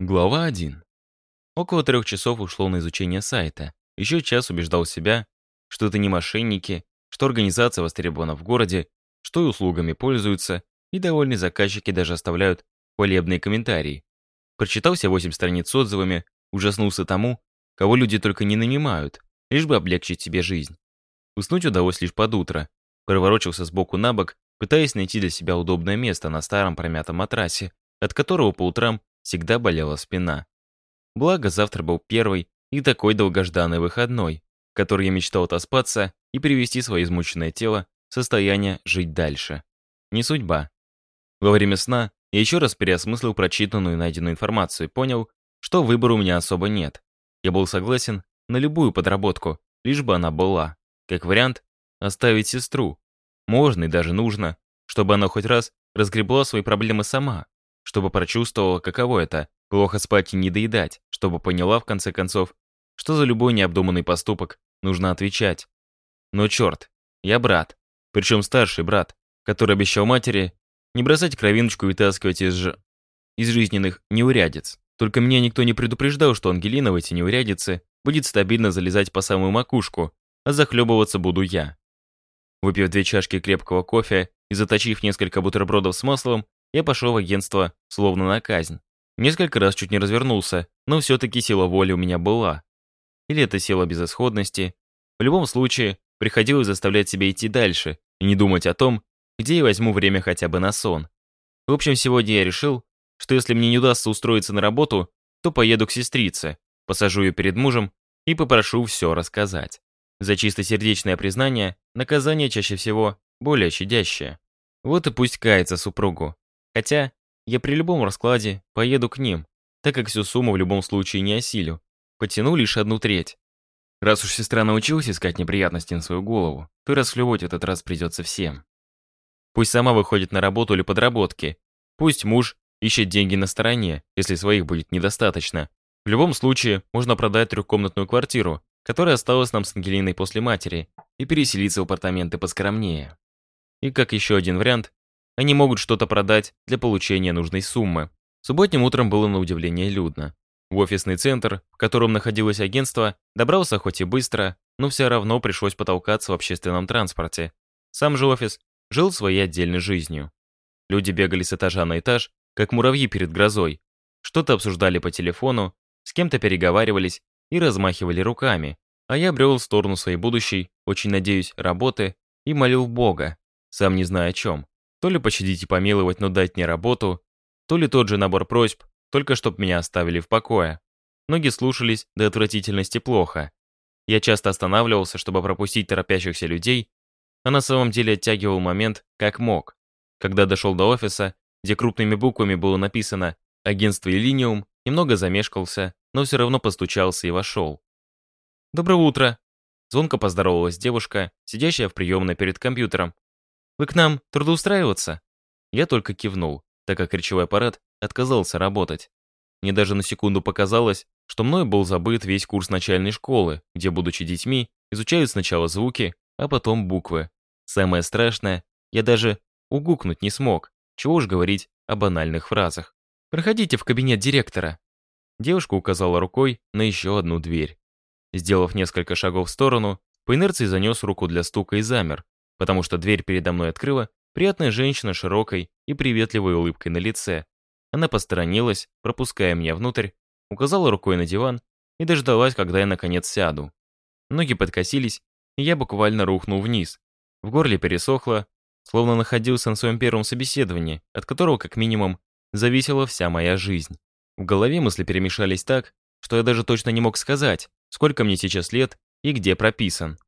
Глава 1. Около трех часов ушло на изучение сайта. Еще час убеждал себя, что это не мошенники, что организация востребована в городе, что и услугами пользуются, и довольные заказчики даже оставляют хвалебные комментарии. Прочитал все восемь страниц с отзывами, ужаснулся тому, кого люди только не нанимают, лишь бы облегчить себе жизнь. Уснуть удалось лишь под утро. Проворочился сбоку на бок, пытаясь найти для себя удобное место на старом промятом матрасе, от которого по утрам всегда болела спина. Благо, завтра был первый и такой долгожданный выходной, который я мечтал отоспаться и привести свое измученное тело в состояние жить дальше. Не судьба. Во время сна я еще раз переосмыслил прочитанную и найденную информацию и понял, что выбора у меня особо нет. Я был согласен на любую подработку, лишь бы она была. Как вариант, оставить сестру. Можно и даже нужно, чтобы она хоть раз разгребла свои проблемы сама, чтобы прочувствовала, каково это – плохо спать и не доедать, чтобы поняла, в конце концов, что за любой необдуманный поступок нужно отвечать. Но черт, я брат, причем старший брат, который обещал матери не бросать кровиночку и вытаскивать из ж... из жизненных неурядиц. Только меня никто не предупреждал, что Ангелина в эти неурядицы будет стабильно залезать по самую макушку, а захлебываться буду я. Выпив две чашки крепкого кофе и заточив несколько бутербродов с маслом, я пошел в агентство, словно на казнь. Несколько раз чуть не развернулся, но все-таки сила воли у меня была. Или это сила безысходности. В любом случае, приходилось заставлять себя идти дальше и не думать о том, где я возьму время хотя бы на сон. В общем, сегодня я решил, что если мне не удастся устроиться на работу, то поеду к сестрице, посажу ее перед мужем и попрошу все рассказать. За чистосердечное признание наказание чаще всего более щадящее. Вот и пусть кается супругу. Хотя я при любом раскладе поеду к ним, так как всю сумму в любом случае не осилю. Потяну лишь одну треть. Раз уж сестра научилась искать неприятности на свою голову, то и расхлевать этот раз придется всем. Пусть сама выходит на работу или подработки. Пусть муж ищет деньги на стороне, если своих будет недостаточно. В любом случае, можно продать трехкомнатную квартиру, которая осталась нам с Ангелиной после матери, и переселиться в апартаменты поскромнее. И как еще один вариант, они могут что-то продать для получения нужной суммы. Субботним утром было на удивление людно. В офисный центр, в котором находилось агентство, добрался хоть и быстро, но все равно пришлось потолкаться в общественном транспорте. Сам же офис жил своей отдельной жизнью. Люди бегали с этажа на этаж, как муравьи перед грозой. Что-то обсуждали по телефону, с кем-то переговаривались и размахивали руками. А я брел в сторону своей будущей, очень надеюсь, работы и молил Бога, сам не зная о чем. То ли пощадить и помиловать, но дать мне работу, то ли тот же набор просьб, только чтоб меня оставили в покое. Ноги слушались до отвратительности плохо. Я часто останавливался, чтобы пропустить торопящихся людей, а на самом деле оттягивал момент, как мог. Когда дошел до офиса, где крупными буквами было написано «Агентство Элиниум», немного замешкался, но все равно постучался и вошел. «Доброе утро!» Звонко поздоровалась девушка, сидящая в приемной перед компьютером. Вы к нам трудоустраиваться?» Я только кивнул, так как речевой аппарат отказался работать. Мне даже на секунду показалось, что мной был забыт весь курс начальной школы, где, будучи детьми, изучают сначала звуки, а потом буквы. Самое страшное, я даже угукнуть не смог, чего уж говорить о банальных фразах. «Проходите в кабинет директора». Девушка указала рукой на еще одну дверь. Сделав несколько шагов в сторону, по инерции занес руку для стука и замер, потому что дверь передо мной открыла приятная женщина широкой и приветливой улыбкой на лице. Она посторонилась, пропуская меня внутрь, указала рукой на диван и дождалась, когда я наконец сяду. Ноги подкосились, и я буквально рухнул вниз. В горле пересохло, словно находился на своем первом собеседовании, от которого, как минимум, зависела вся моя жизнь. В голове мысли перемешались так, что я даже точно не мог сказать, сколько мне сейчас лет и где прописан.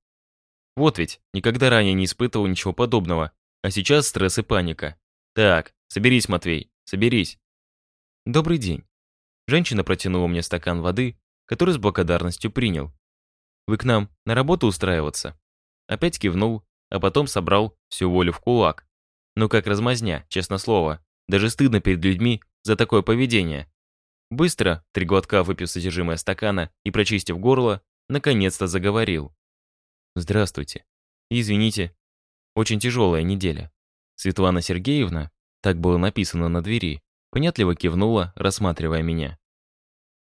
Вот ведь, никогда ранее не испытывал ничего подобного. А сейчас стресс и паника. Так, соберись, Матвей, соберись. Добрый день. Женщина протянула мне стакан воды, который с благодарностью принял. Вы к нам на работу устраиваться? Опять кивнул, а потом собрал всю волю в кулак. Ну как размазня, честно слово. Даже стыдно перед людьми за такое поведение. Быстро, три глотка выпив содержимое стакана и прочистив горло, наконец-то заговорил. Здравствуйте. Извините. Очень тяжелая неделя. Светлана Сергеевна, так было написано на двери, понятливо кивнула, рассматривая меня.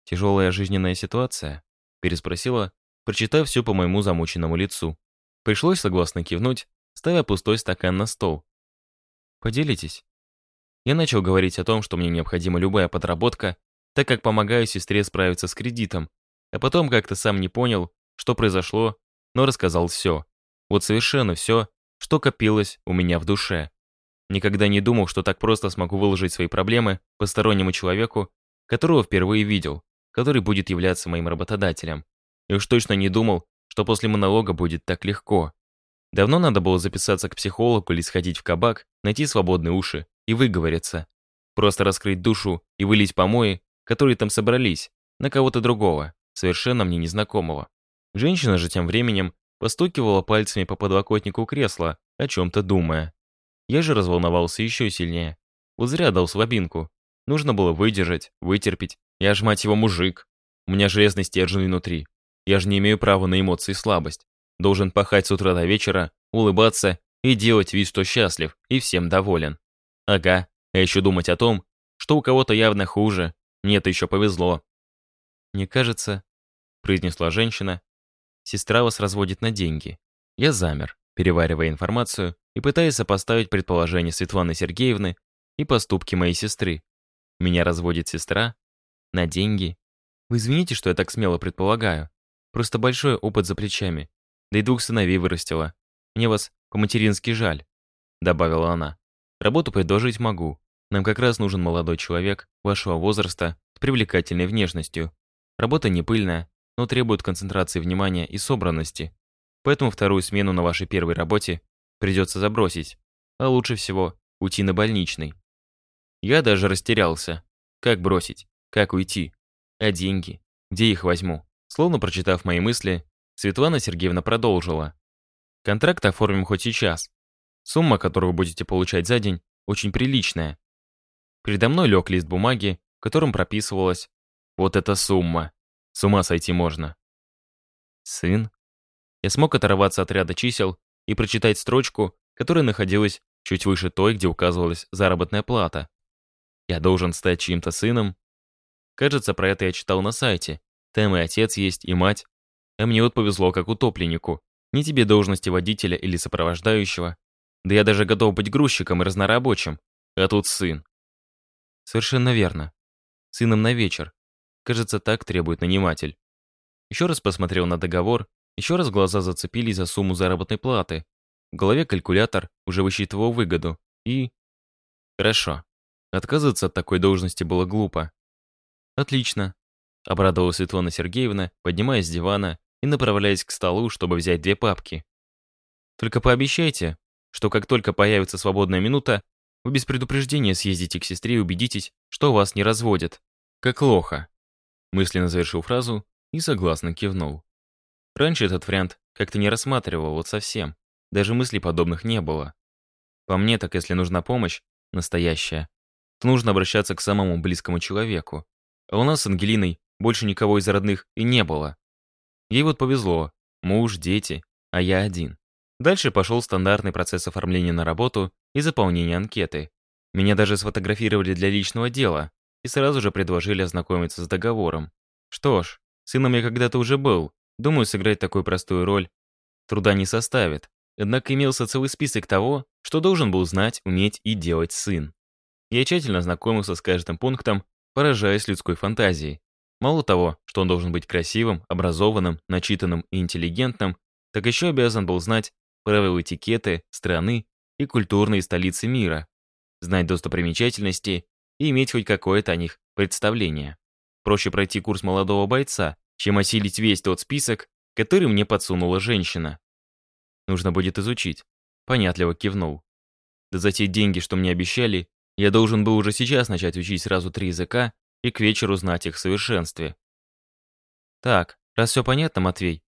«Тяжелая жизненная ситуация?» – переспросила, прочитав все по моему замученному лицу. Пришлось согласно кивнуть, ставя пустой стакан на стол. «Поделитесь?» Я начал говорить о том, что мне необходима любая подработка, так как помогаю сестре справиться с кредитом, а потом как-то сам не понял, что произошло но рассказал все. Вот совершенно все, что копилось у меня в душе. Никогда не думал, что так просто смогу выложить свои проблемы постороннему человеку, которого впервые видел, который будет являться моим работодателем. И уж точно не думал, что после монолога будет так легко. Давно надо было записаться к психологу или сходить в кабак, найти свободные уши и выговориться. Просто раскрыть душу и вылить помои, которые там собрались, на кого-то другого, совершенно мне незнакомого. Женщина же тем временем постукивала пальцами по подлокотнику кресла, о чем-то думая. Я же разволновался еще сильнее. Вот зря дал слабинку. Нужно было выдержать, вытерпеть. Я ж, мать его, мужик. У меня железный стержень внутри. Я же не имею права на эмоции и слабость. Должен пахать с утра до вечера, улыбаться и делать вид, что счастлив и всем доволен. Ага, а еще думать о том, что у кого-то явно хуже. Мне-то еще повезло. «Мне кажется», — произнесла женщина, сестра вас разводит на деньги. Я замер, переваривая информацию и пытаясь сопоставить предположения Светланы Сергеевны и поступки моей сестры. Меня разводит сестра? На деньги? Вы извините, что я так смело предполагаю. Просто большой опыт за плечами. Да и двух сыновей вырастила. Мне вас по-матерински жаль», — добавила она. «Работу предложить могу. Нам как раз нужен молодой человек вашего возраста с привлекательной внешностью. Работа не пыльная, но требует концентрации внимания и собранности. Поэтому вторую смену на вашей первой работе придется забросить, а лучше всего уйти на больничный. Я даже растерялся. Как бросить? Как уйти? А деньги? Где их возьму? Словно прочитав мои мысли, Светлана Сергеевна продолжила. Контракт оформим хоть сейчас. Сумма, которую вы будете получать за день, очень приличная. Передо мной лег лист бумаги, в котором прописывалась вот эта сумма. С ума сойти можно. Сын? Я смог оторваться от ряда чисел и прочитать строчку, которая находилась чуть выше той, где указывалась заработная плата. Я должен стать чьим-то сыном. Кажется, про это я читал на сайте. Там и отец есть, и мать. А мне вот повезло как утопленнику. Не тебе должности водителя или сопровождающего. Да я даже готов быть грузчиком и разнорабочим. А тут сын. Совершенно верно. Сыном на вечер. Кажется, так требует наниматель. Еще раз посмотрел на договор, еще раз глаза зацепились за сумму заработной платы. В голове калькулятор уже высчитывал выгоду. И... Хорошо. Отказываться от такой должности было глупо. Отлично. Обрадовала Светлана Сергеевна, поднимаясь с дивана и направляясь к столу, чтобы взять две папки. Только пообещайте, что как только появится свободная минута, вы без предупреждения съездите к сестре и убедитесь, что вас не разводят. Как лоха. Мысленно завершил фразу и согласно кивнул. Раньше этот вариант как-то не рассматривал вот совсем. Даже мыслей подобных не было. По мне, так если нужна помощь, настоящая, то нужно обращаться к самому близкому человеку. А у нас с Ангелиной больше никого из родных и не было. Ей вот повезло. Муж, дети, а я один. Дальше пошел стандартный процесс оформления на работу и заполнения анкеты. Меня даже сфотографировали для личного дела, и сразу же предложили ознакомиться с договором. Что ж, сыном я когда-то уже был. Думаю, сыграть такую простую роль труда не составит. Однако имелся целый список того, что должен был знать, уметь и делать сын. Я тщательно ознакомился с каждым пунктом, поражаясь людской фантазией. Мало того, что он должен быть красивым, образованным, начитанным и интеллигентным, так еще обязан был знать правила этикеты, страны и культурные столицы мира, знать достопримечательности и иметь хоть какое-то о них представление. Проще пройти курс молодого бойца, чем осилить весь тот список, который мне подсунула женщина. Нужно будет изучить. Понятливо кивнул. Да за те деньги, что мне обещали, я должен был уже сейчас начать учить сразу три языка и к вечеру знать их в совершенстве. Так, раз все понятно, Матвей,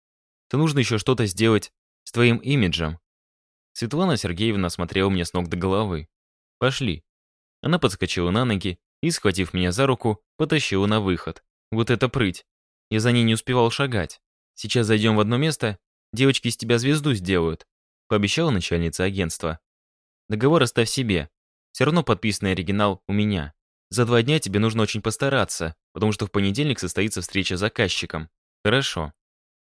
то нужно еще что-то сделать с твоим имиджем. Светлана Сергеевна смотрела мне с ног до головы. Пошли, она подскочила на ноги и, схватив меня за руку, потащила на выход. Вот это прыть. Я за ней не успевал шагать. Сейчас зайдем в одно место, девочки из тебя звезду сделают, пообещала начальница агентства. Договор оставь себе. Все равно подписанный оригинал у меня. За два дня тебе нужно очень постараться, потому что в понедельник состоится встреча с заказчиком. Хорошо.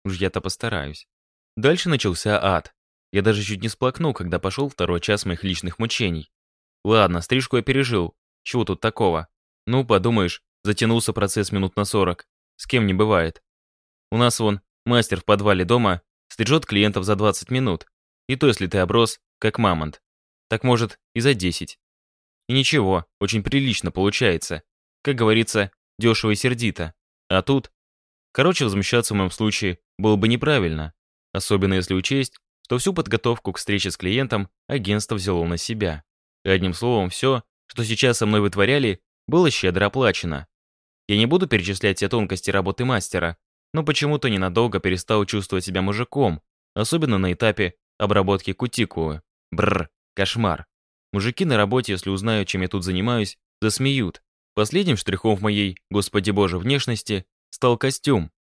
Уж я-то постараюсь. Дальше начался ад. Я даже чуть не сплакнул, когда пошел второй час моих личных мучений. Ладно, стрижку я пережил. Чего тут такого? Ну, подумаешь, затянулся процесс минут на сорок. С кем не бывает. У нас вон мастер в подвале дома стрижет клиентов за 20 минут. И то, если ты оброс, как мамонт. Так может, и за 10. И ничего, очень прилично получается. Как говорится, дешево и сердито. А тут... Короче, возмущаться в моем случае было бы неправильно. Особенно если учесть, что всю подготовку к встрече с клиентом агентство взяло на себя. Одним словом, все, что сейчас со мной вытворяли, было щедро оплачено. Я не буду перечислять все тонкости работы мастера, но почему-то ненадолго перестал чувствовать себя мужиком, особенно на этапе обработки кутикулы. Бррр, кошмар. Мужики на работе, если узнают, чем я тут занимаюсь, засмеют. Последним штрихом в моей, господи боже, внешности стал костюм.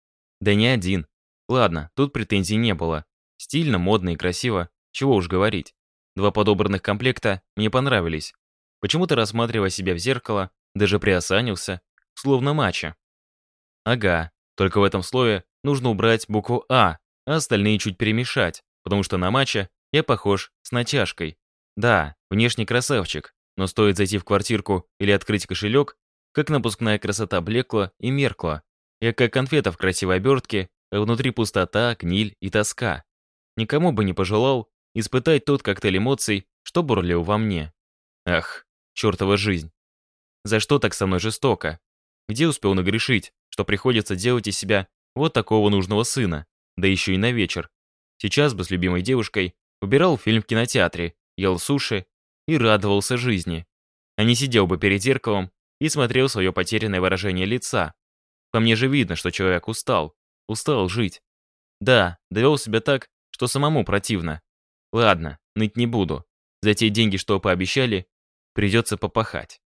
Да не один. Ладно, тут претензий не было. Стильно, модно и красиво, чего уж говорить. Два подобранных комплекта мне понравились. Почему-то, рассматривая себя в зеркало, даже приосанился, словно мачо. Ага, только в этом слове нужно убрать букву «А», а остальные чуть перемешать, потому что на мачо я похож с натяжкой. Да, внешний красавчик, но стоит зайти в квартирку или открыть кошелек, как напускная красота блекла и меркла. Я как конфета в красивой обертке, а внутри пустота, гниль и тоска. Никому бы не пожелал испытать тот коктейль эмоций, что бурлил во мне. Ах, чертова жизнь. За что так со мной жестоко? Где успел нагрешить, что приходится делать из себя вот такого нужного сына, да еще и на вечер? Сейчас бы с любимой девушкой убирал фильм в кинотеатре, ел суши и радовался жизни. А не сидел бы перед зеркалом и смотрел свое потерянное выражение лица. По мне же видно, что человек устал, устал жить. Да, довел себя так, что самому противно. Ладно, ныть не буду. За те деньги, что пообещали, придется попахать.